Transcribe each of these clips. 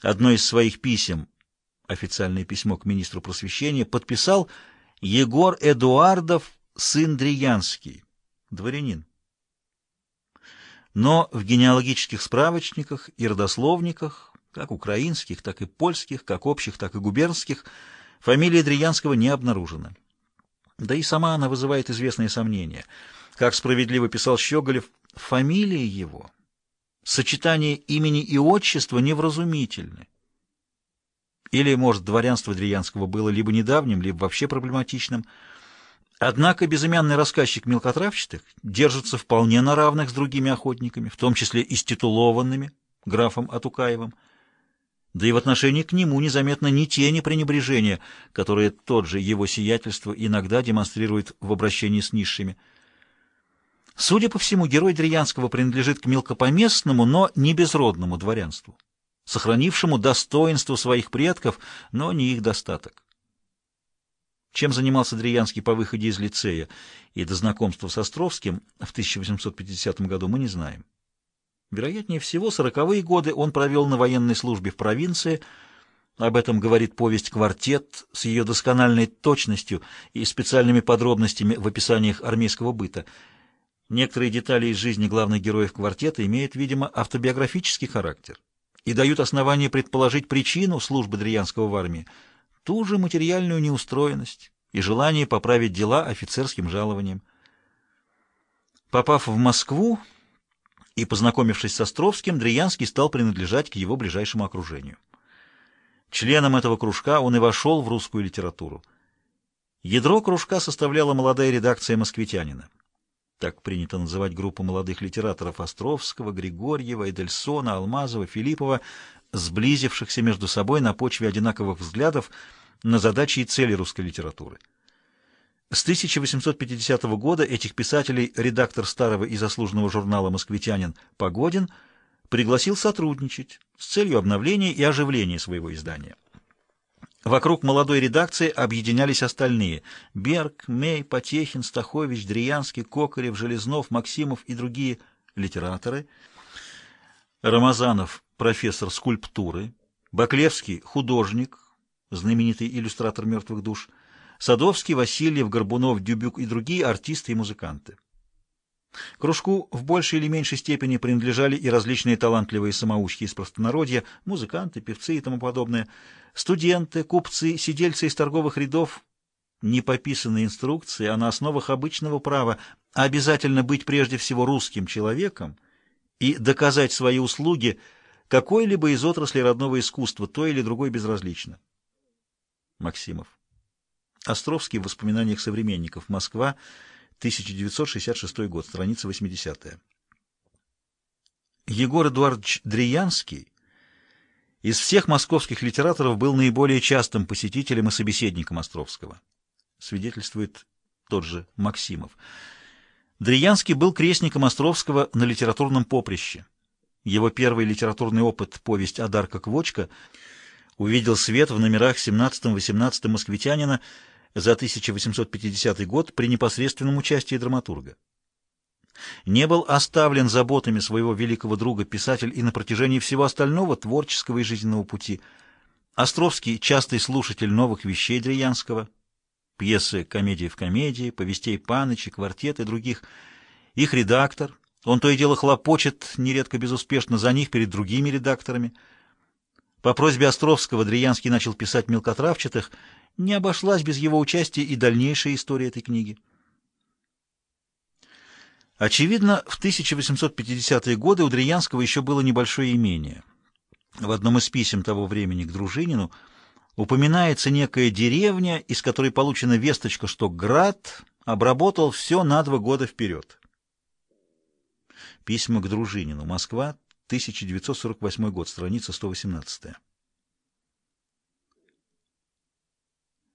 Одно из своих писем, официальное письмо к министру просвещения, подписал Егор Эдуардов, сын Дриянский, дворянин. Но в генеалогических справочниках и родословниках, как украинских, так и польских, как общих, так и губернских, фамилия Дриянского не обнаружена. Да и сама она вызывает известные сомнения. Как справедливо писал Щеголев, фамилия его, сочетание имени и отчества невразумительны. Или, может, дворянство Дриянского было либо недавним, либо вообще проблематичным – Однако безымянный рассказчик мелкотравчатых держится вполне на равных с другими охотниками, в том числе и с титулованными, графом Атукаевым. Да и в отношении к нему незаметно ни тени пренебрежения, которое тот же его сиятельство иногда демонстрирует в обращении с низшими. Судя по всему, герой Дриянского принадлежит к мелкопоместному, но не безродному дворянству, сохранившему достоинство своих предков, но не их достаток. Чем занимался Дриянский по выходе из лицея и до знакомства с Островским в 1850 году, мы не знаем. Вероятнее всего, сороковые годы он провел на военной службе в провинции. Об этом говорит повесть «Квартет» с ее доскональной точностью и специальными подробностями в описаниях армейского быта. Некоторые детали из жизни главных героев «Квартета» имеют, видимо, автобиографический характер и дают основание предположить причину службы Дриянского в армии – ту же материальную неустроенность и желание поправить дела офицерским жалованием. Попав в Москву и познакомившись с Островским, Дриянский стал принадлежать к его ближайшему окружению. Членом этого кружка он и вошел в русскую литературу. Ядро кружка составляла молодая редакция «Москвитянина». Так принято называть группу молодых литераторов Островского, Григорьева, Эдельсона, Алмазова, Филиппова, сблизившихся между собой на почве одинаковых взглядов на задачи и цели русской литературы. С 1850 года этих писателей редактор старого и заслуженного журнала «Москвитянин» Погодин пригласил сотрудничать с целью обновления и оживления своего издания. Вокруг молодой редакции объединялись остальные – Берг, Мей, Потехин, Стахович, Дриянский, Кокарев, Железнов, Максимов и другие литераторы. Рамазанов – профессор скульптуры, Баклевский – художник, знаменитый иллюстратор «Мертвых душ», Садовский, Васильев, Горбунов, Дюбюк и другие артисты и музыканты. Кружку в большей или меньшей степени принадлежали и различные талантливые самоучки из простонародья, музыканты, певцы и тому подобное, студенты, купцы, сидельцы из торговых рядов, не пописанные инструкции, а на основах обычного права обязательно быть прежде всего русским человеком и доказать свои услуги какой-либо из отраслей родного искусства, то или другой безразлично. Максимов. Островский в воспоминаниях современников. Москва, 1966 год, страница 80 Егор Эдуардович Дриянский из всех московских литераторов был наиболее частым посетителем и собеседником Островского. Свидетельствует тот же Максимов. Дриянский был крестником Островского на литературном поприще. Его первый литературный опыт, повесть «Адарка Квочка», увидел свет в номерах 17-18 «Москвитянина» за 1850 год при непосредственном участии драматурга. Не был оставлен заботами своего великого друга писатель и на протяжении всего остального творческого и жизненного пути. Островский – частый слушатель новых вещей Дриянского, пьесы «Комедии в комедии», повестей Паныча, квартет и других. Их редактор, он то и дело хлопочет, нередко безуспешно, за них перед другими редакторами – по просьбе Островского Дриянский начал писать мелкотравчатых, не обошлась без его участия и дальнейшая история этой книги. Очевидно, в 1850-е годы у Дриянского еще было небольшое имение. В одном из писем того времени к Дружинину упоминается некая деревня, из которой получена весточка, что град обработал все на два года вперед. Письма к Дружинину. Москва, 1948 год, страница 118.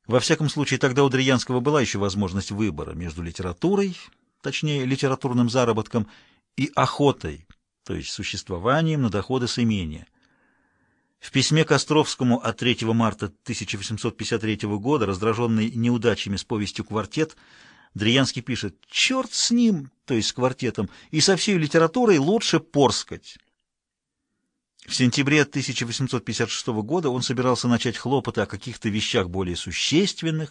Во всяком случае, тогда у Дриянского была еще возможность выбора между литературой, точнее, литературным заработком, и охотой, то есть существованием на доходы с имения. В письме Костровскому от 3 марта 1853 года, раздраженный неудачами с повестью «Квартет», Дриянский пишет «Черт с ним!» то есть с квартетом, и со всей литературой лучше порскать. В сентябре 1856 года он собирался начать хлопоты о каких-то вещах более существенных,